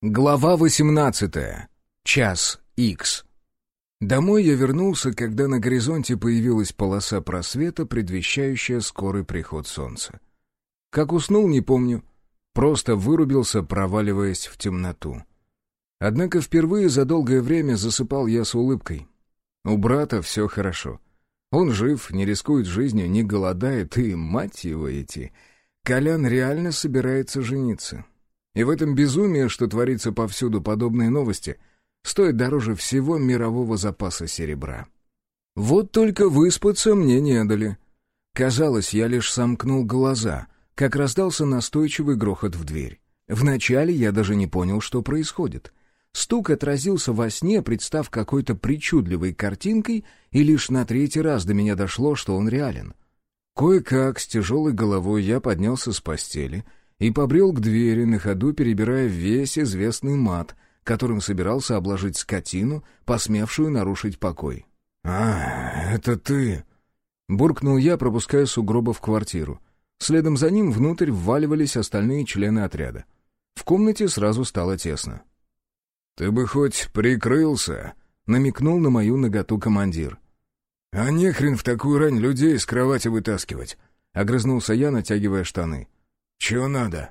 Глава 18. Час Икс. Домой я вернулся, когда на горизонте появилась полоса просвета, предвещающая скорый приход солнца. Как уснул, не помню. Просто вырубился, проваливаясь в темноту. Однако впервые за долгое время засыпал я с улыбкой. У брата все хорошо. Он жив, не рискует жизнью, не голодает, и, мать его эти, Колян реально собирается жениться. И в этом безумии, что творится повсюду подобные новости, стоит дороже всего мирового запаса серебра. Вот только выспаться мне не дали. Казалось, я лишь сомкнул глаза, как раздался настойчивый грохот в дверь. Вначале я даже не понял, что происходит. Стук отразился во сне, представ какой-то причудливой картинкой, и лишь на третий раз до меня дошло, что он реален. Кое-как, с тяжелой головой, я поднялся с постели — и побрел к двери, на ходу перебирая весь известный мат, которым собирался обложить скотину, посмевшую нарушить покой. «А, это ты!» — буркнул я, пропуская сугроба в квартиру. Следом за ним внутрь вваливались остальные члены отряда. В комнате сразу стало тесно. «Ты бы хоть прикрылся!» — намекнул на мою наготу командир. «А нехрен в такую рань людей из кровати вытаскивать!» — огрызнулся я, натягивая штаны. «Чего надо?»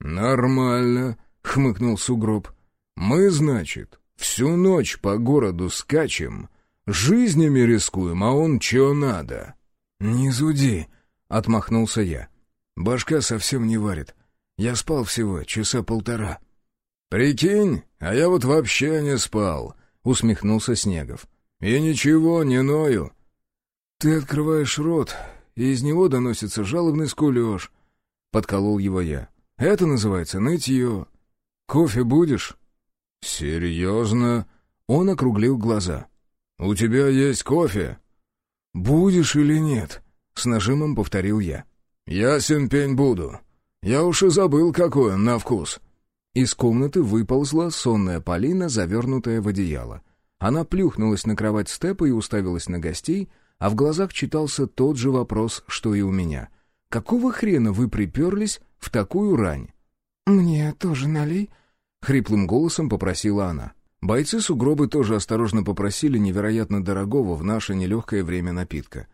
«Нормально», — хмыкнул сугроб. «Мы, значит, всю ночь по городу скачем, жизнями рискуем, а он чего надо?» «Не зуди», — отмахнулся я. «Башка совсем не варит. Я спал всего часа полтора». «Прикинь, а я вот вообще не спал», — усмехнулся Снегов. «И ничего, не ною». «Ты открываешь рот, и из него доносится жалобный скулеж», — подколол его я. «Это называется нытье. Кофе будешь?» «Серьезно?» Он округлил глаза. «У тебя есть кофе?» «Будешь или нет?» — с нажимом повторил я. «Ясен пень буду. Я уж и забыл, какой он на вкус». Из комнаты выползла сонная Полина, завернутая в одеяло. Она плюхнулась на кровать степа и уставилась на гостей, а в глазах читался тот же вопрос, что и у меня. Какого хрена вы приперлись в такую рань?» «Мне тоже налей», — хриплым голосом попросила она. Бойцы сугробы тоже осторожно попросили невероятно дорогого в наше нелегкое время напитка.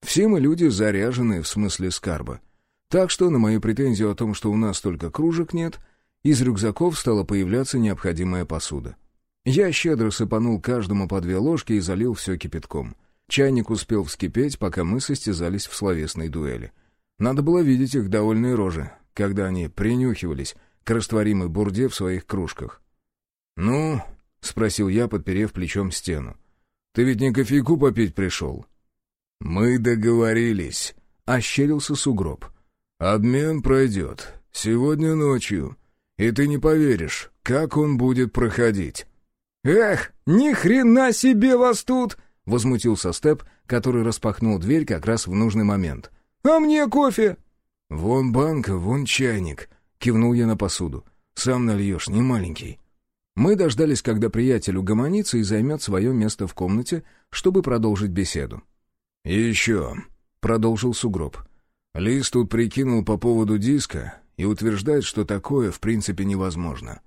Все мы люди заряженные в смысле скарба. Так что на мою претензию о том, что у нас только кружек нет, из рюкзаков стала появляться необходимая посуда. Я щедро сыпанул каждому по две ложки и залил все кипятком. Чайник успел вскипеть, пока мы состязались в словесной дуэли. Надо было видеть их довольные рожи, когда они принюхивались к растворимой бурде в своих кружках. «Ну?» — спросил я, подперев плечом стену. «Ты ведь не кофейку попить пришел?» «Мы договорились», — ощерился сугроб. «Обмен пройдет. Сегодня ночью. И ты не поверишь, как он будет проходить». «Эх, ни хрена себе вас тут!» — возмутился Степ, который распахнул дверь как раз в нужный момент. «А мне кофе!» «Вон банка, вон чайник», — кивнул я на посуду. «Сам нальешь, не маленький». Мы дождались, когда приятель угомонится и займет свое место в комнате, чтобы продолжить беседу. «И еще», — продолжил Сугроб, — «Лис тут прикинул по поводу диска и утверждает, что такое в принципе невозможно.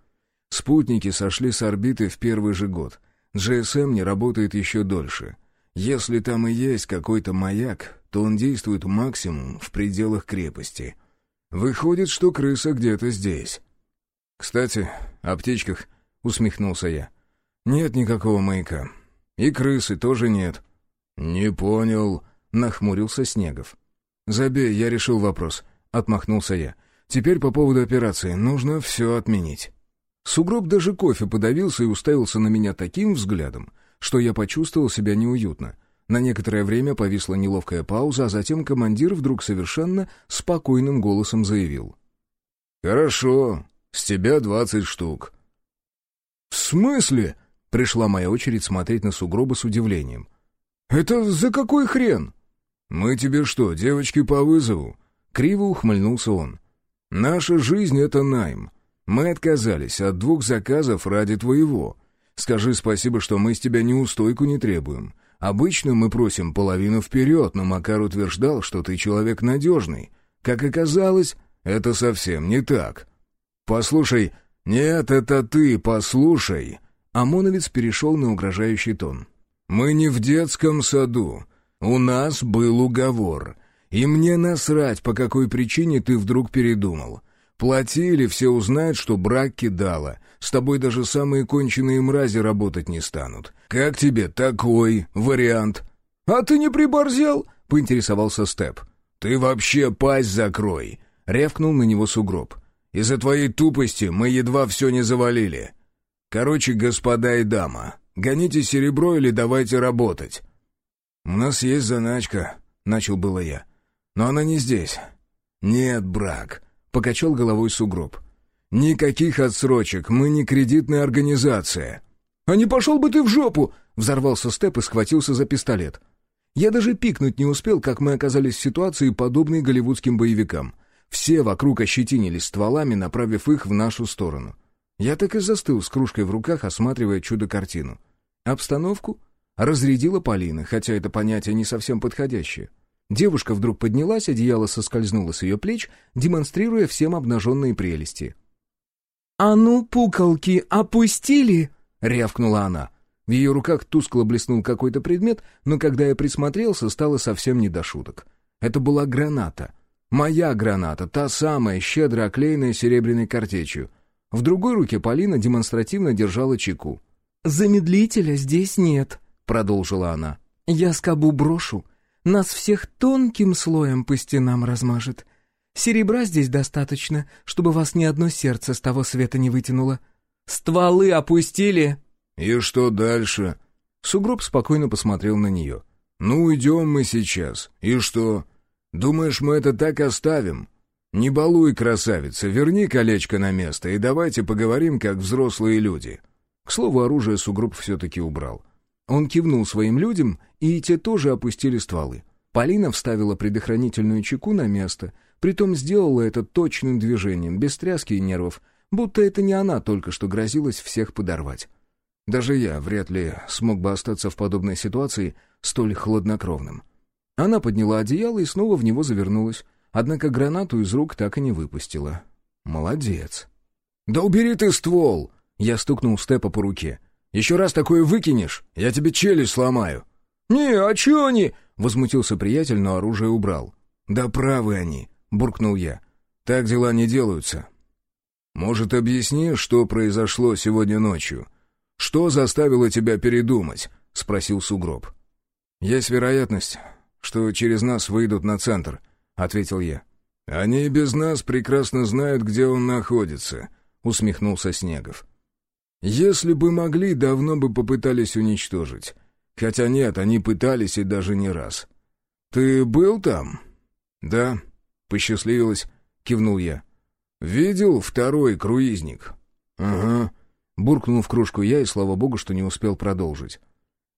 Спутники сошли с орбиты в первый же год. GSM не работает еще дольше. Если там и есть какой-то маяк, то он действует максимум в пределах крепости. Выходит, что крыса где-то здесь. «Кстати, о птичках», — усмехнулся я. «Нет никакого маяка. И крысы тоже нет». «Не понял», — нахмурился Снегов. «Забей, я решил вопрос», — отмахнулся я. «Теперь по поводу операции. Нужно все отменить». Сугроб даже кофе подавился и уставился на меня таким взглядом, что я почувствовал себя неуютно — на некоторое время повисла неловкая пауза, а затем командир вдруг совершенно спокойным голосом заявил. «Хорошо, с тебя двадцать штук». «В смысле?» — пришла моя очередь смотреть на сугробы с удивлением. «Это за какой хрен?» «Мы тебе что, девочки по вызову?» — криво ухмыльнулся он. «Наша жизнь — это найм. Мы отказались от двух заказов ради твоего. Скажи спасибо, что мы с тебя неустойку не требуем. Обычно мы просим половину вперед, но Макар утверждал, что ты человек надежный. Как оказалось, это совсем не так. Послушай, «Нет, это ты, послушай!» Омоновец перешел на угрожающий тон. «Мы не в детском саду. У нас был уговор. И мне насрать, по какой причине ты вдруг передумал. Плати или все узнают, что брак кидала. С тобой даже самые конченые мрази работать не станут. Как тебе такой вариант?» «А ты не приборзел?» — поинтересовался Степ. «Ты вообще пасть закрой!» — рявкнул на него сугроб. Из-за твоей тупости мы едва все не завалили. Короче, господа и дама, гоните серебро или давайте работать». «У нас есть заначка», — начал было я. «Но она не здесь». «Нет, брак», — покачал головой сугроб. «Никаких отсрочек, мы не кредитная организация». «А не пошел бы ты в жопу!» — взорвался Степ и схватился за пистолет. Я даже пикнуть не успел, как мы оказались в ситуации, подобной голливудским боевикам. Все вокруг ощетинились стволами, направив их в нашу сторону. Я так и застыл с кружкой в руках, осматривая чудо-картину. Обстановку разрядила Полина, хотя это понятие не совсем подходящее. Девушка вдруг поднялась, одеяло соскользнуло с ее плеч, демонстрируя всем обнаженные прелести. «А ну, пуколки, опустили!» — рявкнула она. В ее руках тускло блеснул какой-то предмет, но когда я присмотрелся, стало совсем не до шуток. Это была граната — Моя граната, та самая, щедро оклеенная серебряной картечью. В другой руке Полина демонстративно держала чеку. «Замедлителя здесь нет», — продолжила она. «Я скобу брошу. Нас всех тонким слоем по стенам размажет. Серебра здесь достаточно, чтобы вас ни одно сердце с того света не вытянуло. Стволы опустили!» «И что дальше?» Сугроб спокойно посмотрел на нее. «Ну, идем мы сейчас. И что? Думаешь, мы это так оставим? Не балуй, красавица, верни колечко на место и давайте поговорим, как взрослые люди». К слову, оружие сугроб все-таки убрал. Он кивнул своим людям, и те тоже опустили стволы. Полина вставила предохранительную чеку на место, притом сделала это точным движением, без тряски и нервов, будто это не она только что грозилась всех подорвать. Даже я вряд ли смог бы остаться в подобной ситуации столь хладнокровным. Она подняла одеяло и снова в него завернулась, однако гранату из рук так и не выпустила. Молодец. «Да убери ты ствол!» Я стукнул Степа по руке. «Еще раз такое выкинешь, я тебе челюсть сломаю». «Не, а че они?» — возмутился приятель, но оружие убрал. «Да правы они», — буркнул я. «Так дела не делаются». «Может, объясни, что произошло сегодня ночью? Что заставило тебя передумать?» — спросил Сугроб. «Есть вероятность, что через нас выйдут на центр», — ответил я. «Они без нас прекрасно знают, где он находится», — усмехнулся Снегов. «Если бы могли, давно бы попытались уничтожить. Хотя нет, они пытались и даже не раз. Ты был там?» «Да», — посчастливилось, — кивнул я. «Видел второй круизник?» «Ага», — буркнул в кружку я, и слава богу, что не успел продолжить.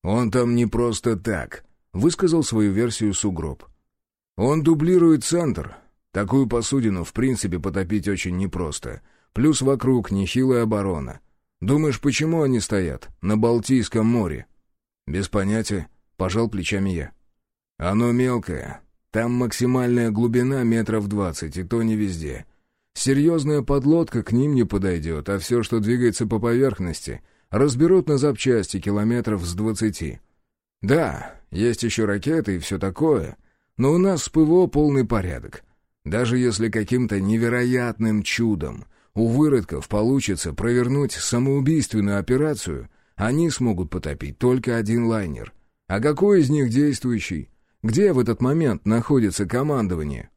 «Он там не просто так», высказал свою версию сугроб. «Он дублирует центр. Такую посудину, в принципе, потопить очень непросто. Плюс вокруг нехилая оборона. Думаешь, почему они стоят? На Балтийском море?» «Без понятия», — пожал плечами я. «Оно мелкое. Там максимальная глубина метров двадцать, и то не везде. Серьезная подлодка к ним не подойдет, а все, что двигается по поверхности, разберут на запчасти километров с двадцати. Да, есть еще ракеты и все такое, но у нас с ПВО полный порядок. Даже если каким-то невероятным чудом у выродков получится провернуть самоубийственную операцию, они смогут потопить только один лайнер. А какой из них действующий? Где в этот момент находится командование?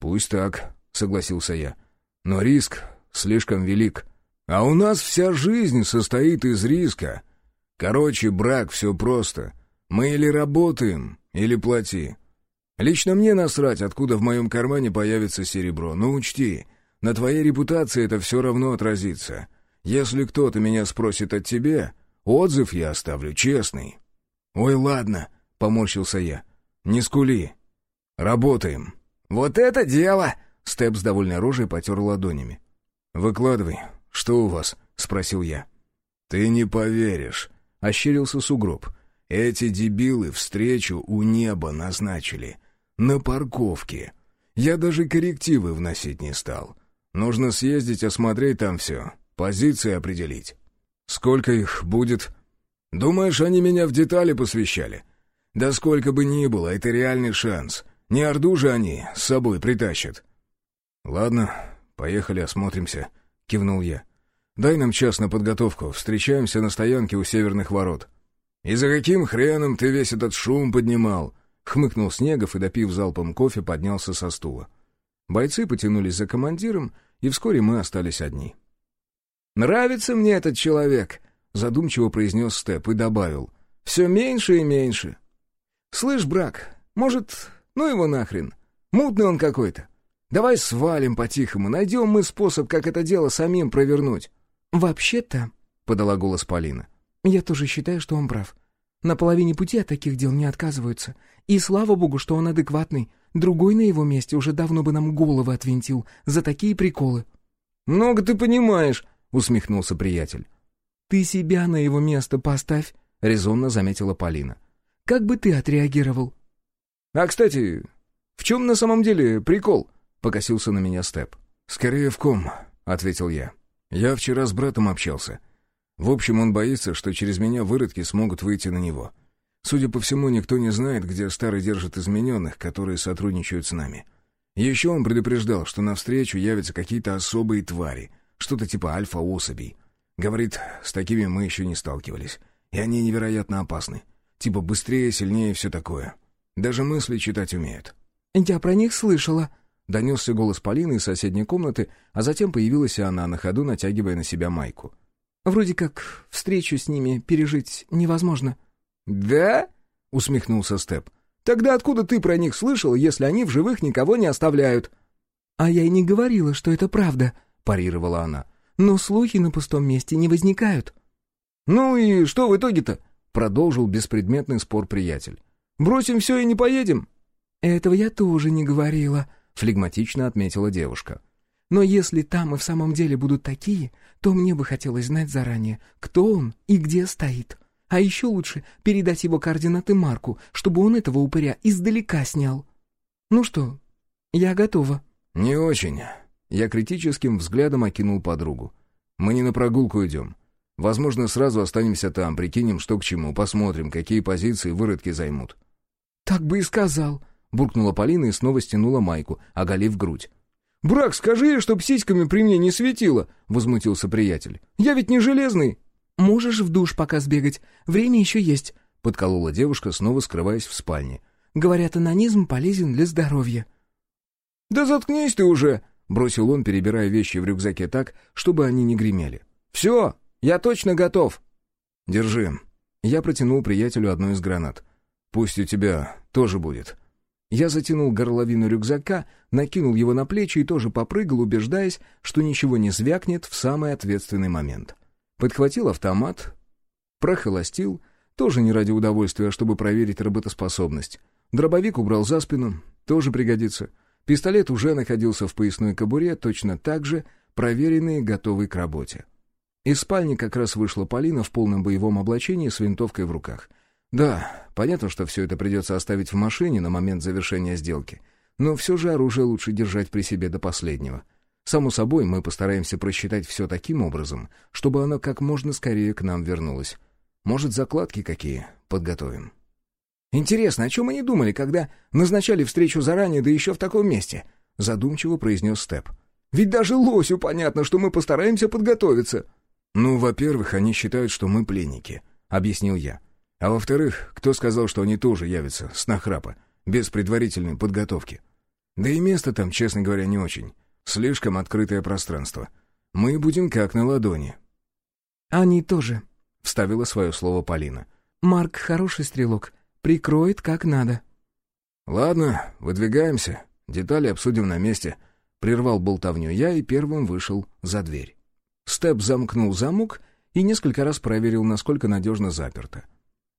«Пусть так», — согласился я. «Но риск слишком велик. А у нас вся жизнь состоит из риска. Короче, брак, все просто. Мы или работаем, или плати. Лично мне насрать, откуда в моем кармане появится серебро, но учти, на твоей репутации это все равно отразится. Если кто-то меня спросит от тебе, отзыв я оставлю честный». «Ой, ладно», — поморщился я. «Не скули. Работаем». «Вот это дело!» — Степ с довольной рожей потер ладонями. «Выкладывай. Что у вас?» — спросил я. «Ты не поверишь», — ощерился сугроб. Эти дебилы встречу у неба назначили. На парковке. Я даже коррективы вносить не стал. Нужно съездить, осмотреть там все. позиции определить. Сколько их будет? Думаешь, они меня в детали посвящали? Да сколько бы ни было, это реальный шанс. Не Орду же они с собой притащат. Ладно, поехали осмотримся, кивнул я. Дай нам час на подготовку, встречаемся на стоянке у северных ворот. И за каким хреном ты весь этот шум поднимал? Хмыкнул Снегов и, допив залпом кофе, поднялся со стула. Бойцы потянулись за командиром, и вскоре мы остались одни. «Нравится мне этот человек», — задумчиво произнес Степ и добавил. «Все меньше и меньше. Слышь, брак, может, ну его нахрен? Мутный он какой-то. Давай свалим по-тихому, найдем мы способ, как это дело самим провернуть». «Вообще-то», — подала голос Полина, — «я тоже считаю, что он прав. На половине пути от таких дел не отказываются. И слава богу, что он адекватный. Другой на его месте уже давно бы нам головы отвинтил за такие приколы». «Много ты понимаешь», — усмехнулся приятель. «Ты себя на его место поставь», — резонно заметила Полина. «Как бы ты отреагировал?» «А, кстати, в чем на самом деле прикол?» — покосился на меня Степ. «Скорее в ком», — ответил я. «Я вчера с братом общался. В общем, он боится, что через меня выродки смогут выйти на него. Судя по всему, никто не знает, где старый держит измененных, которые сотрудничают с нами. Еще он предупреждал, что навстречу явятся какие-то особые твари, что-то типа альфа-особей. Говорит, с такими мы еще не сталкивались, и они невероятно опасны. Типа быстрее, сильнее и все такое. Даже мысли читать умеют. «Я про них слышала», — донесся голос Полины из соседней комнаты, а затем появилась и она на ходу, натягивая на себя майку. «Вроде как встречу с ними пережить невозможно». «Да?» — усмехнулся Степ. «Тогда откуда ты про них слышал, если они в живых никого не оставляют?» «А я и не говорила, что это правда», — парировала она. «Но слухи на пустом месте не возникают». «Ну и что в итоге-то?» — продолжил беспредметный спор приятель. Бросим все и не поедем?» «Этого я тоже не говорила», — флегматично отметила девушка. «Но если там и в самом деле будут такие, то мне бы хотелось знать заранее, кто он и где стоит. А еще лучше передать его координаты Марку, чтобы он этого упыря издалека снял. Ну что, я готова». «Не очень». Я критическим взглядом окинул подругу. «Мы не на прогулку идем. Возможно, сразу останемся там, прикинем, что к чему, посмотрим, какие позиции выродки займут. «Так бы и сказал», — буркнула Полина и снова стянула майку, оголив грудь. «Брак, скажи, чтоб сиськами при мне не светило», — возмутился приятель. «Я ведь не железный». «Можешь в душ пока сбегать, время еще есть», — подколола девушка, снова скрываясь в спальне. «Говорят, анонизм полезен для здоровья». «Да заткнись ты уже», — бросил он, перебирая вещи в рюкзаке так, чтобы они не гремели. «Все, я точно готов». «Держи». Я протянул приятелю одну из гранат. «Пусть у тебя тоже будет». Я затянул горловину рюкзака, накинул его на плечи и тоже попрыгал, убеждаясь, что ничего не звякнет в самый ответственный момент. Подхватил автомат, прохолостил, тоже не ради удовольствия, а чтобы проверить работоспособность. Дробовик убрал за спину, тоже пригодится. Пистолет уже находился в поясной кобуре, точно так же проверенный и готовый к работе. Из спальни как раз вышла Полина в полном боевом облачении с винтовкой в руках — да, понятно, что все это придется оставить в машине на момент завершения сделки. Но все же оружие лучше держать при себе до последнего. Само собой, мы постараемся просчитать все таким образом, чтобы оно как можно скорее к нам вернулось. Может, закладки какие подготовим. «Интересно, о чем они думали, когда назначали встречу заранее, да еще в таком месте?» — задумчиво произнес Степ. «Ведь даже лосю понятно, что мы постараемся подготовиться». «Ну, во-первых, они считают, что мы пленники», — объяснил я. А во-вторых, кто сказал, что они тоже явятся с нахрапа, без предварительной подготовки? Да и место там, честно говоря, не очень. Слишком открытое пространство. Мы будем как на ладони. «Они тоже», — вставила свое слово Полина. «Марк хороший стрелок. Прикроет как надо». «Ладно, выдвигаемся. Детали обсудим на месте». Прервал болтовню я и первым вышел за дверь. Степ замкнул замок и несколько раз проверил, насколько надежно заперто.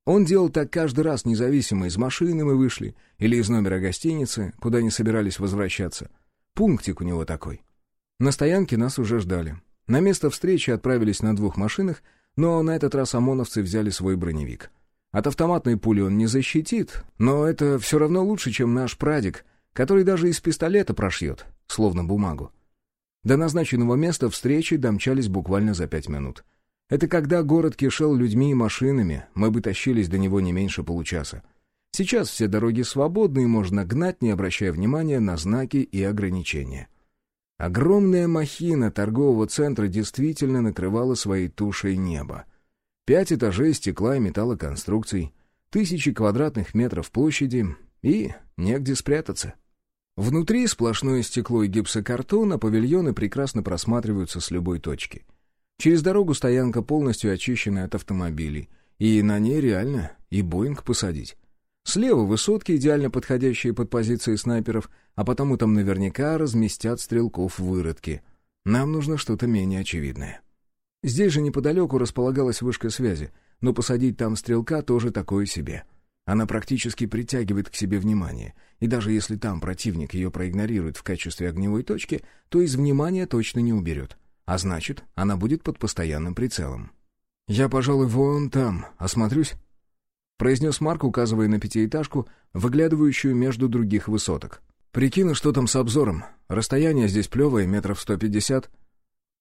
Он делал так каждый раз, независимо, из машины мы вышли или из номера гостиницы, куда не собирались возвращаться. Пунктик у него такой. На стоянке нас уже ждали. На место встречи отправились на двух машинах, но на этот раз ОМОНовцы взяли свой броневик. От автоматной пули он не защитит, но это все равно лучше, чем наш прадик, который даже из пистолета прошьет, словно бумагу. До назначенного места встречи домчались буквально за пять минут. Это когда город кишел людьми и машинами, мы бы тащились до него не меньше получаса. Сейчас все дороги свободны и можно гнать, не обращая внимания на знаки и ограничения. Огромная махина торгового центра действительно накрывала своей тушей небо. Пять этажей стекла и металлоконструкций, тысячи квадратных метров площади и негде спрятаться. Внутри сплошное стекло и гипсокартон, а павильоны прекрасно просматриваются с любой точки. Через дорогу стоянка полностью очищена от автомобилей, и на ней реально и Боинг посадить. Слева высотки, идеально подходящие под позиции снайперов, а потому там наверняка разместят стрелков выродки. Нам нужно что-то менее очевидное. Здесь же неподалеку располагалась вышка связи, но посадить там стрелка тоже такое себе. Она практически притягивает к себе внимание, и даже если там противник ее проигнорирует в качестве огневой точки, то из внимания точно не уберет. А значит, она будет под постоянным прицелом. «Я, пожалуй, вон там, осмотрюсь», произнес Марк, указывая на пятиэтажку, выглядывающую между других высоток. «Прикину, что там с обзором. Расстояние здесь плевое, метров сто пятьдесят».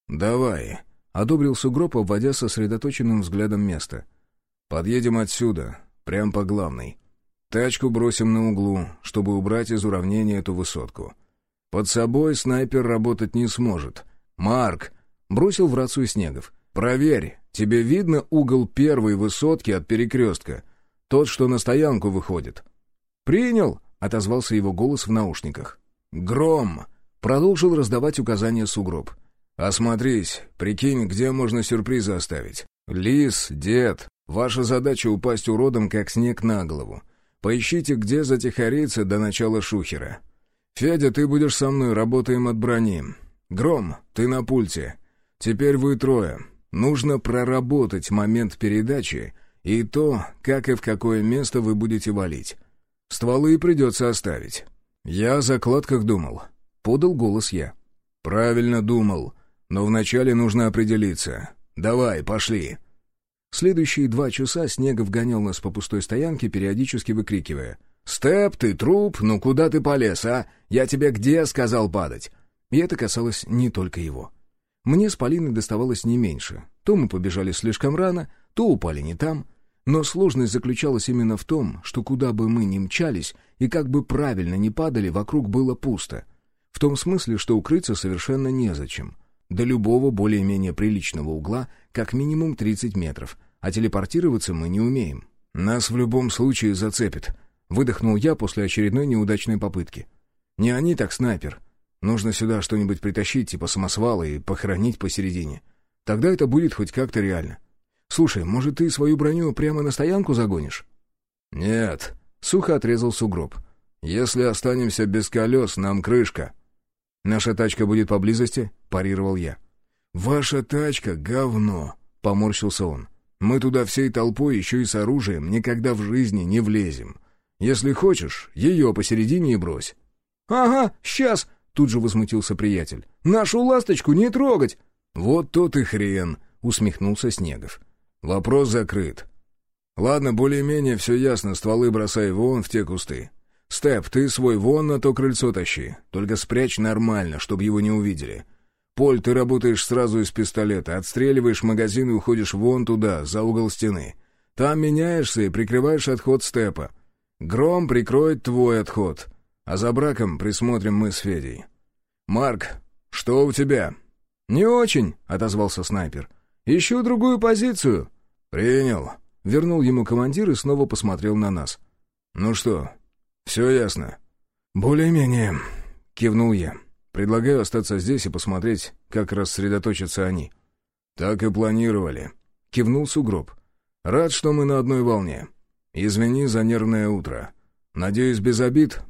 «Давай», — одобрил сугроб, обводя сосредоточенным взглядом место. «Подъедем отсюда, прям по главной. Тачку бросим на углу, чтобы убрать из уравнения эту высотку. Под собой снайпер работать не сможет. Марк!» — бросил в рацию Снегов. «Проверь, тебе видно угол первой высотки от перекрестка?» Тот, что на стоянку выходит». «Принял», — отозвался его голос в наушниках. «Гром!» — продолжил раздавать указания сугроб. «Осмотрись, прикинь, где можно сюрпризы оставить. Лис, дед, ваша задача упасть уродом, как снег на голову. Поищите, где затихариться до начала шухера. Федя, ты будешь со мной, работаем от брони. Гром, ты на пульте. Теперь вы трое. Нужно проработать момент передачи и то, как и в какое место вы будете валить. Стволы придется оставить. Я о закладках думал. Подал голос я. Правильно думал, но вначале нужно определиться. Давай, пошли. Следующие два часа Снегов гонял нас по пустой стоянке, периодически выкрикивая. «Степ, ты труп, ну куда ты полез, а? Я тебе где сказал падать?» И это касалось не только его. Мне с Полиной доставалось не меньше. То мы побежали слишком рано, то упали не там. Но сложность заключалась именно в том, что куда бы мы ни мчались и как бы правильно ни падали, вокруг было пусто. В том смысле, что укрыться совершенно незачем. До любого более-менее приличного угла как минимум 30 метров, а телепортироваться мы не умеем. «Нас в любом случае зацепит», — выдохнул я после очередной неудачной попытки. «Не они, так снайпер. Нужно сюда что-нибудь притащить, типа самосвала, и похоронить посередине. Тогда это будет хоть как-то реально. Слушай, может, ты свою броню прямо на стоянку загонишь?» «Нет», — сухо отрезал сугроб. «Если останемся без колес, нам крышка». «Наша тачка будет поблизости?» — парировал я. «Ваша тачка — говно», — поморщился он. «Мы туда всей толпой еще и с оружием никогда в жизни не влезем. Если хочешь, ее посередине и брось». «Ага, сейчас!» — тут же возмутился приятель. «Нашу ласточку не трогать!» «Вот тот и хрен!» — усмехнулся Снегов. Вопрос закрыт. Ладно, более-менее все ясно, стволы бросай вон в те кусты. Степ, ты свой вон на то крыльцо тащи, только спрячь нормально, чтобы его не увидели. Поль, ты работаешь сразу из пистолета, отстреливаешь магазин и уходишь вон туда, за угол стены. Там меняешься и прикрываешь отход Степа. Гром прикроет твой отход, а за браком присмотрим мы с Федей. «Марк, что у тебя?» «Не очень», — отозвался снайпер. «Ищу другую позицию». «Принял». Вернул ему командир и снова посмотрел на нас. «Ну что, все ясно?» «Более-менее», — кивнул я. «Предлагаю остаться здесь и посмотреть, как рассредоточатся они». «Так и планировали», — кивнул сугроб. «Рад, что мы на одной волне. Извини за нервное утро. Надеюсь, без обид?»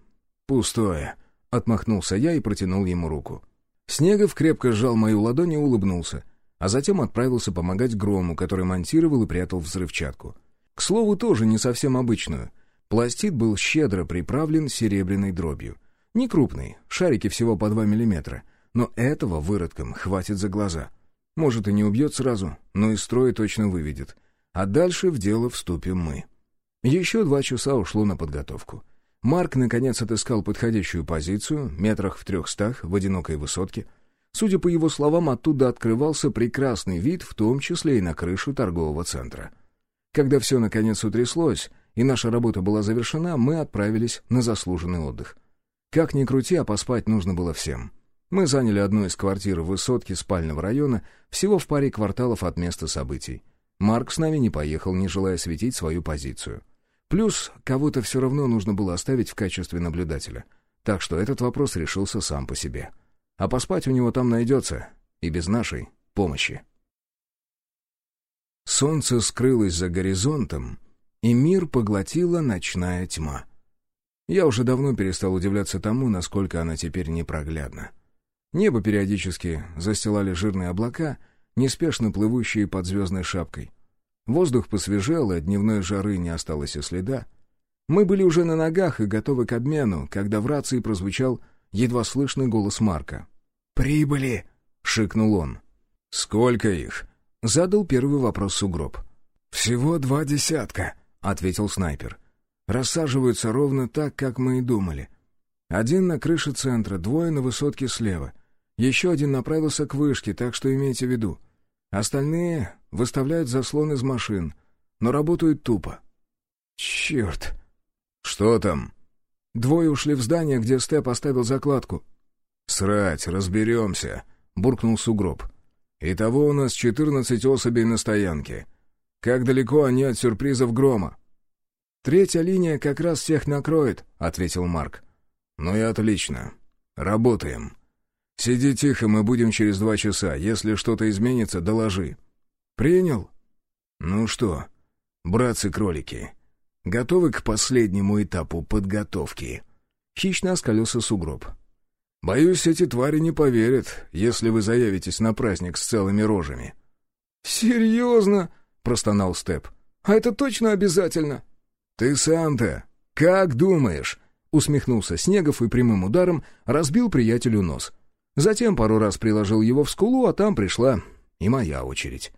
«Пустое», — отмахнулся я и протянул ему руку. Снегов крепко сжал мою ладонь и улыбнулся а затем отправился помогать Грому, который монтировал и прятал взрывчатку. К слову, тоже не совсем обычную. Пластид был щедро приправлен серебряной дробью. Не крупный, шарики всего по 2 миллиметра, но этого выродкам хватит за глаза. Может, и не убьет сразу, но из строя точно выведет. А дальше в дело вступим мы. Еще два часа ушло на подготовку. Марк, наконец, отыскал подходящую позицию, метрах в трехстах, в одинокой высотке — Судя по его словам, оттуда открывался прекрасный вид, в том числе и на крышу торгового центра. Когда все наконец утряслось, и наша работа была завершена, мы отправились на заслуженный отдых. Как ни крути, а поспать нужно было всем. Мы заняли одну из квартир в высотке спального района, всего в паре кварталов от места событий. Марк с нами не поехал, не желая светить свою позицию. Плюс кого-то все равно нужно было оставить в качестве наблюдателя. Так что этот вопрос решился сам по себе. А поспать у него там найдется, и без нашей помощи. Солнце скрылось за горизонтом, и мир поглотила ночная тьма. Я уже давно перестал удивляться тому, насколько она теперь непроглядна. Небо периодически застилали жирные облака, неспешно плывущие под звездной шапкой. Воздух посвежел, и от дневной жары не осталось и следа. Мы были уже на ногах и готовы к обмену, когда в рации прозвучал едва слышный голос Марка. «Прибыли!» — шикнул он. «Сколько их?» — задал первый вопрос сугроб. «Всего два десятка», — ответил снайпер. «Рассаживаются ровно так, как мы и думали. Один на крыше центра, двое на высотке слева. Еще один направился к вышке, так что имейте в виду. Остальные выставляют заслон из машин, но работают тупо». «Черт!» «Что там?» «Двое ушли в здание, где Степ оставил закладку». «Срать, разберемся», — буркнул сугроб. «Итого у нас четырнадцать особей на стоянке. Как далеко они от сюрпризов грома?» «Третья линия как раз всех накроет», — ответил Марк. «Ну и отлично. Работаем. Сиди тихо, мы будем через два часа. Если что-то изменится, доложи». «Принял». «Ну что, братцы-кролики, готовы к последнему этапу подготовки?» Хищно оскалился сугроб. «Боюсь, эти твари не поверят, если вы заявитесь на праздник с целыми рожами». «Серьезно?» — простонал Степ. «А это точно обязательно?» «Ты сам-то как думаешь?» — усмехнулся Снегов и прямым ударом разбил приятелю нос. Затем пару раз приложил его в скулу, а там пришла и моя очередь.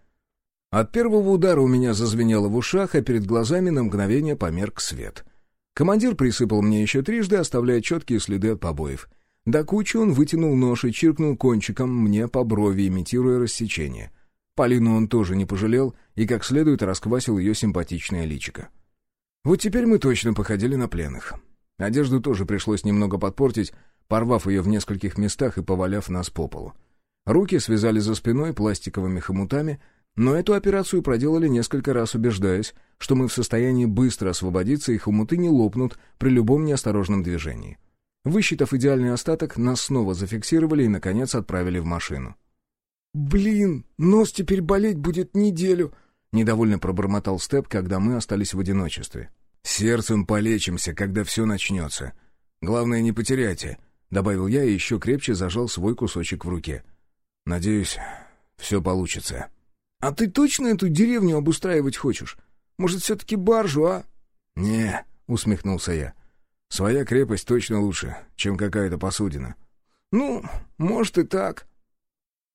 От первого удара у меня зазвенело в ушах, а перед глазами на мгновение померк свет. Командир присыпал мне еще трижды, оставляя четкие следы от побоев. До кучи он вытянул нож и чиркнул кончиком мне по брови, имитируя рассечение — Полину он тоже не пожалел и как следует расквасил ее симпатичное личико. Вот теперь мы точно походили на пленных. Одежду тоже пришлось немного подпортить, порвав ее в нескольких местах и поваляв нас по полу. Руки связали за спиной пластиковыми хомутами, но эту операцию проделали несколько раз, убеждаясь, что мы в состоянии быстро освободиться и хомуты не лопнут при любом неосторожном движении. Высчитав идеальный остаток, нас снова зафиксировали и, наконец, отправили в машину. «Блин, нос теперь болеть будет неделю», — недовольно пробормотал Степ, когда мы остались в одиночестве. «Сердцем полечимся, когда все начнется. Главное, не потеряйте», — добавил я и еще крепче зажал свой кусочек в руке. «Надеюсь, все получится». «А ты точно эту деревню обустраивать хочешь? Может, все-таки баржу, а?» «Не», — усмехнулся я. «Своя крепость точно лучше, чем какая-то посудина». «Ну, может и так»,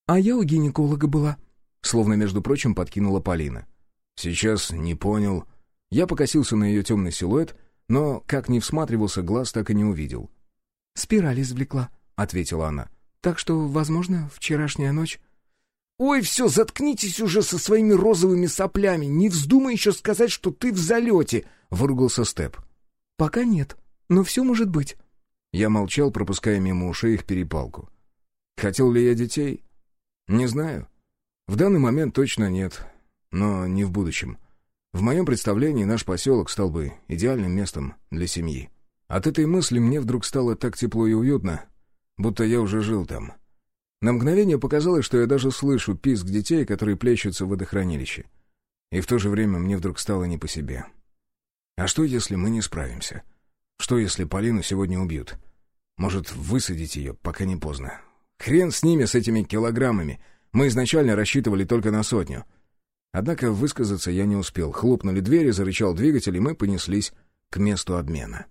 «А я у гинеколога была», — словно, между прочим, подкинула Полина. «Сейчас не понял». Я покосился на ее темный силуэт, но, как ни всматривался, глаз так и не увидел. «Спираль извлекла», — ответила она. «Так что, возможно, вчерашняя ночь...» «Ой, все, заткнитесь уже со своими розовыми соплями! Не вздумай еще сказать, что ты в залете!» — выругался Степ. «Пока нет, но все может быть». Я молчал, пропуская мимо ушей их перепалку. Хотел ли я детей? Не знаю. В данный момент точно нет, но не в будущем. В моем представлении наш поселок стал бы идеальным местом для семьи. От этой мысли мне вдруг стало так тепло и уютно, будто я уже жил там. На мгновение показалось, что я даже слышу писк детей, которые плещутся в водохранилище. И в то же время мне вдруг стало не по себе. А что, если мы не справимся? Что, если Полину сегодня убьют? Может, высадить ее, пока не поздно? Хрен с ними, с этими килограммами. Мы изначально рассчитывали только на сотню. Однако высказаться я не успел. Хлопнули двери, зарычал двигатель, и мы понеслись к месту обмена.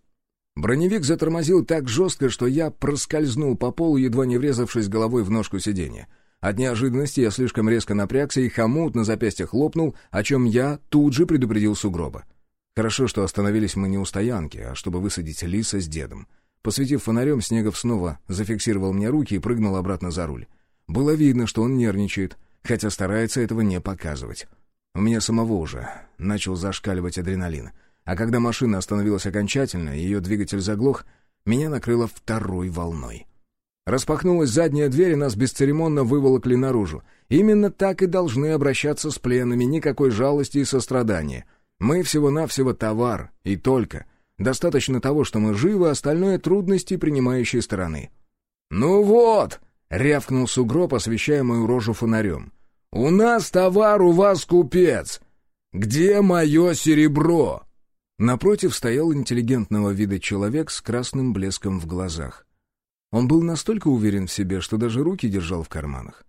Броневик затормозил так жестко, что я проскользнул по полу, едва не врезавшись головой в ножку сиденья. От неожиданности я слишком резко напрягся, и хомут на запястье хлопнул, о чем я тут же предупредил сугроба. Хорошо, что остановились мы не у стоянки, а чтобы высадить Лиса с дедом. Посветив фонарем, Снегов снова зафиксировал мне руки и прыгнул обратно за руль. Было видно, что он нервничает, хотя старается этого не показывать. У меня самого уже начал зашкаливать адреналин. А когда машина остановилась окончательно, ее двигатель заглох, меня накрыло второй волной. Распахнулась задняя дверь, и нас бесцеремонно выволокли наружу. Именно так и должны обращаться с пленными, никакой жалости и сострадания. Мы всего-навсего товар, и только. Достаточно того, что мы живы, остальное — трудности принимающей стороны. «Ну вот!» — рявкнул сугроб, освещая мою рожу фонарем. «У нас товар, у вас купец! Где мое серебро?» Напротив стоял интеллигентного вида человек с красным блеском в глазах. Он был настолько уверен в себе, что даже руки держал в карманах.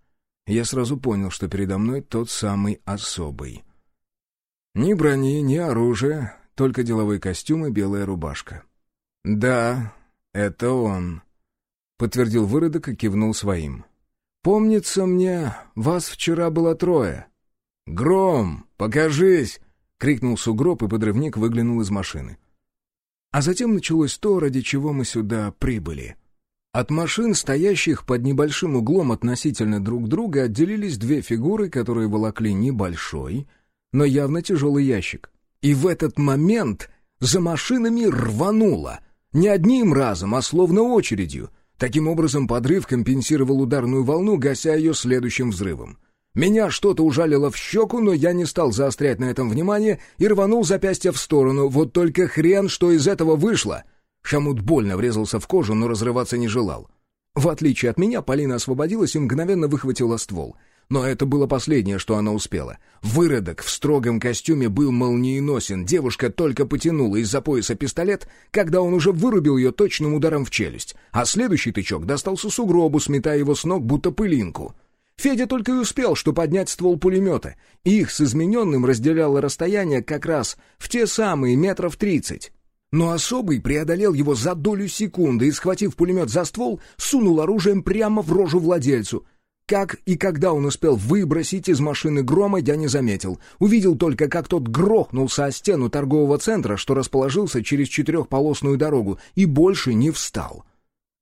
Я сразу понял, что передо мной тот самый особый. Ни брони, ни оружия, только деловой костюм и белая рубашка. «Да, это он», — подтвердил выродок и кивнул своим. «Помнится мне, вас вчера было трое». «Гром, покажись!» — крикнул сугроб, и подрывник выглянул из машины. А затем началось то, ради чего мы сюда прибыли. От машин, стоящих под небольшим углом относительно друг друга, отделились две фигуры, которые волокли небольшой, но явно тяжелый ящик. И в этот момент за машинами рвануло. Не одним разом, а словно очередью. Таким образом, подрыв компенсировал ударную волну, гася ее следующим взрывом. Меня что-то ужалило в щеку, но я не стал заострять на этом внимание и рванул запястье в сторону. Вот только хрен, что из этого вышло. Хомут больно врезался в кожу, но разрываться не желал. В отличие от меня, Полина освободилась и мгновенно выхватила ствол. Но это было последнее, что она успела. Выродок в строгом костюме был молниеносен. Девушка только потянула из-за пояса пистолет, когда он уже вырубил ее точным ударом в челюсть. А следующий тычок достался сугробу, сметая его с ног, будто пылинку. Федя только и успел, что поднять ствол пулемета. Их с измененным разделяло расстояние как раз в те самые метров тридцать. Но особый преодолел его за долю секунды и, схватив пулемет за ствол, сунул оружием прямо в рожу владельцу — как и когда он успел выбросить из машины грома, я не заметил. Увидел только, как тот грохнулся о стену торгового центра, что расположился через четырехполосную дорогу, и больше не встал.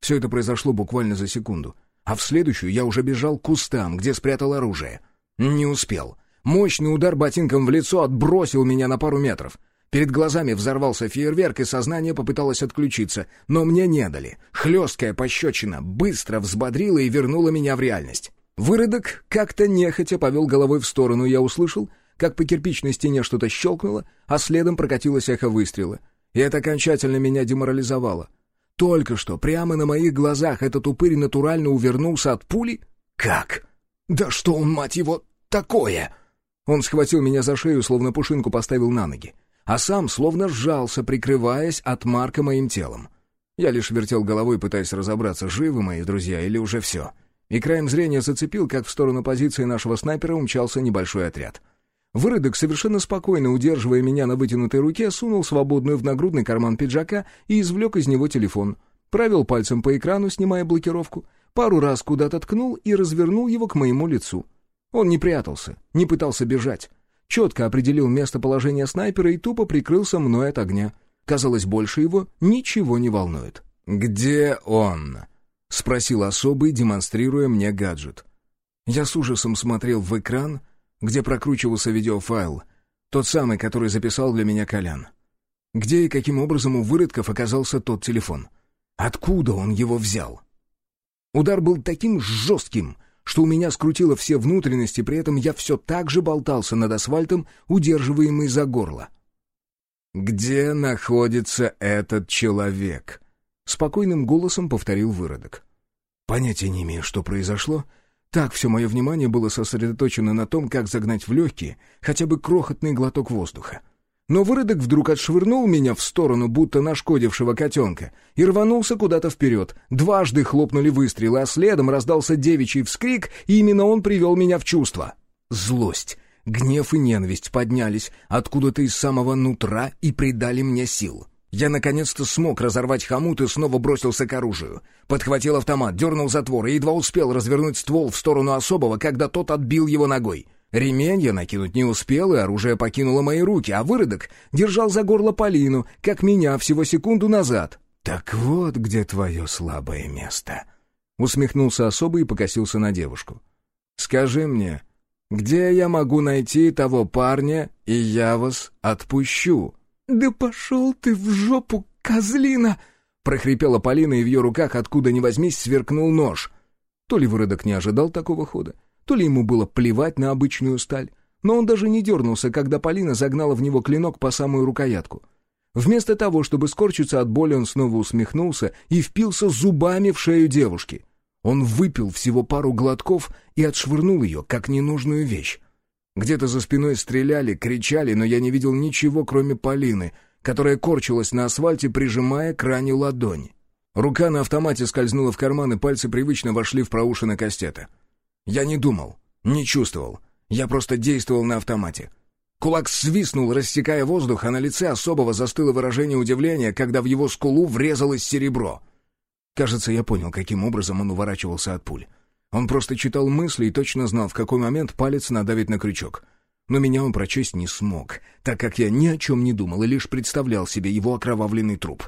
Все это произошло буквально за секунду. А в следующую я уже бежал к кустам, где спрятал оружие. Не успел. Мощный удар ботинком в лицо отбросил меня на пару метров. Перед глазами взорвался фейерверк, и сознание попыталось отключиться, но мне не дали. Хлесткая пощечина быстро взбодрила и вернула меня в реальность. Выродок как-то нехотя повел головой в сторону, я услышал, как по кирпичной стене что-то щелкнуло, а следом прокатилось эхо выстрела. И это окончательно меня деморализовало. Только что, прямо на моих глазах, этот упырь натурально увернулся от пули? Как? Да что он, мать его, такое? Он схватил меня за шею, словно пушинку поставил на ноги, а сам словно сжался, прикрываясь от Марка моим телом. Я лишь вертел головой, пытаясь разобраться, живы мои друзья или уже все. — и краем зрения зацепил, как в сторону позиции нашего снайпера умчался небольшой отряд. Выродок, совершенно спокойно удерживая меня на вытянутой руке, сунул свободную в нагрудный карман пиджака и извлек из него телефон. Провел пальцем по экрану, снимая блокировку, пару раз куда-то ткнул и развернул его к моему лицу. Он не прятался, не пытался бежать. Четко определил местоположение снайпера и тупо прикрылся мной от огня. Казалось, больше его ничего не волнует. «Где он?» — спросил особый, демонстрируя мне гаджет. Я с ужасом смотрел в экран, где прокручивался видеофайл, тот самый, который записал для меня Колян. Где и каким образом у выродков оказался тот телефон? Откуда он его взял? Удар был таким жестким, что у меня скрутило все внутренности, при этом я все так же болтался над асфальтом, удерживаемый за горло. «Где находится этот человек?» Спокойным голосом повторил выродок. Понятия не имею, что произошло. Так все мое внимание было сосредоточено на том, как загнать в легкие хотя бы крохотный глоток воздуха. Но выродок вдруг отшвырнул меня в сторону, будто нашкодившего котенка, и рванулся куда-то вперед. Дважды хлопнули выстрелы, а следом раздался девичий вскрик, и именно он привел меня в чувство. Злость, гнев и ненависть поднялись откуда-то из самого нутра и придали мне сил. Я наконец-то смог разорвать хомут и снова бросился к оружию. Подхватил автомат, дернул затвор и едва успел развернуть ствол в сторону особого, когда тот отбил его ногой. Ремень я накинуть не успел, и оружие покинуло мои руки, а выродок держал за горло Полину, как меня всего секунду назад. «Так вот где твое слабое место», Усмехнулся особо и покосился на девушку. «Скажи мне, где я могу найти того парня, и я вас отпущу?» «Да пошел ты в жопу, козлина!» прохрипела Полина, и в ее руках, откуда ни возьмись, сверкнул нож. То ли выродок не ожидал такого хода, то ли ему было плевать на обычную сталь, но он даже не дернулся, когда Полина загнала в него клинок по самую рукоятку. Вместо того, чтобы скорчиться от боли, он снова усмехнулся и впился зубами в шею девушки. Он выпил всего пару глотков и отшвырнул ее, как ненужную вещь. Где-то за спиной стреляли, кричали, но я не видел ничего, кроме Полины — которая корчилась на асфальте, прижимая к ране ладонь. Рука на автомате скользнула в карман, и пальцы привычно вошли в проушины кастета. Я не думал, не чувствовал. Я просто действовал на автомате. Кулак свистнул, рассекая воздух, а на лице особого застыло выражение удивления, когда в его скулу врезалось серебро. Кажется, я понял, каким образом он уворачивался от пуль. Он просто читал мысли и точно знал, в какой момент палец надавить на крючок — но меня он прочесть не смог, так как я ни о чем не думал и лишь представлял себе его окровавленный труп.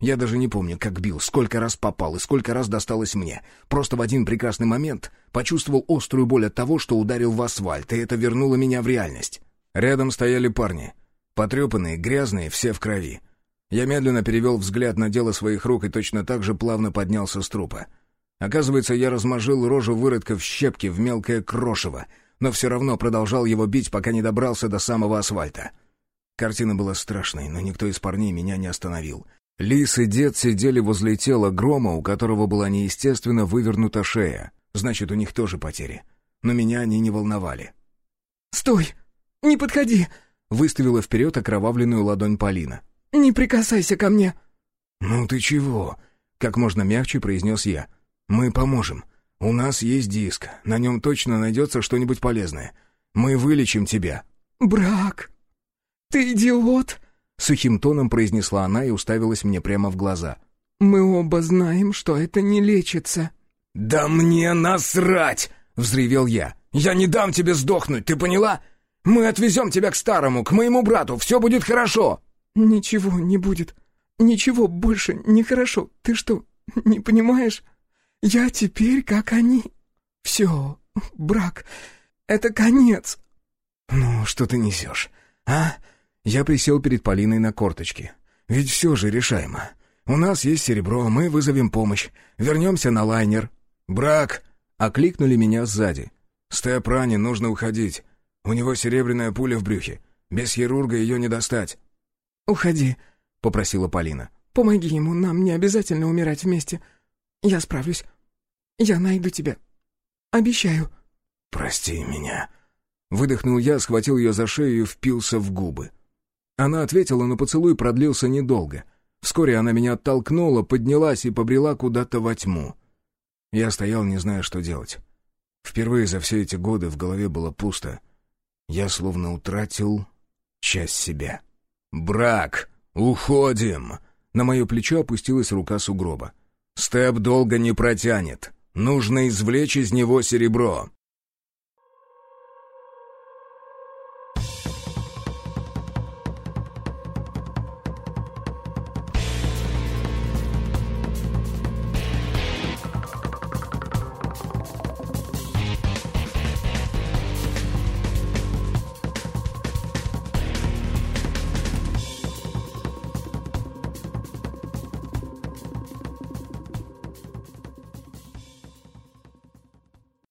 Я даже не помню, как бил, сколько раз попал и сколько раз досталось мне. Просто в один прекрасный момент почувствовал острую боль от того, что ударил в асфальт, и это вернуло меня в реальность. Рядом стояли парни. Потрепанные, грязные, все в крови. Я медленно перевел взгляд на дело своих рук и точно так же плавно поднялся с трупа. Оказывается, я размажил рожу выродка в щепки в мелкое крошево — но все равно продолжал его бить, пока не добрался до самого асфальта. Картина была страшной, но никто из парней меня не остановил. Лис и дед сидели возле тела грома, у которого была неестественно вывернута шея. Значит, у них тоже потери. Но меня они не волновали. «Стой! Не подходи!» — выставила вперед окровавленную ладонь Полина. «Не прикасайся ко мне!» «Ну ты чего?» — как можно мягче произнес я. «Мы поможем. «У нас есть диск. На нем точно найдется что-нибудь полезное. Мы вылечим тебя». «Брак! Ты идиот!» Сухим тоном произнесла она и уставилась мне прямо в глаза. «Мы оба знаем, что это не лечится». «Да мне насрать!» — взревел я. «Я не дам тебе сдохнуть, ты поняла? Мы отвезем тебя к старому, к моему брату, все будет хорошо!» «Ничего не будет. Ничего больше не хорошо. Ты что, не понимаешь?» Я теперь как они. Все, брак, это конец. Ну, что ты несешь, а? Я присел перед Полиной на корточки. Ведь все же решаемо. У нас есть серебро, мы вызовем помощь. Вернемся на лайнер. Брак! Окликнули меня сзади. Степ ранен, нужно уходить. У него серебряная пуля в брюхе. Без хирурга ее не достать. «Уходи», — попросила Полина. «Помоги ему, нам не обязательно умирать вместе. Я справлюсь. Я найду тебя. Обещаю». «Прости меня». Выдохнул я, схватил ее за шею и впился в губы. Она ответила, но поцелуй продлился недолго. Вскоре она меня оттолкнула, поднялась и побрела куда-то во тьму. Я стоял, не зная, что делать. Впервые за все эти годы в голове было пусто. Я словно утратил часть себя. «Брак! Уходим!» На мое плечо опустилась рука сугроба. Степ долго не протянет. Нужно извлечь из него серебро.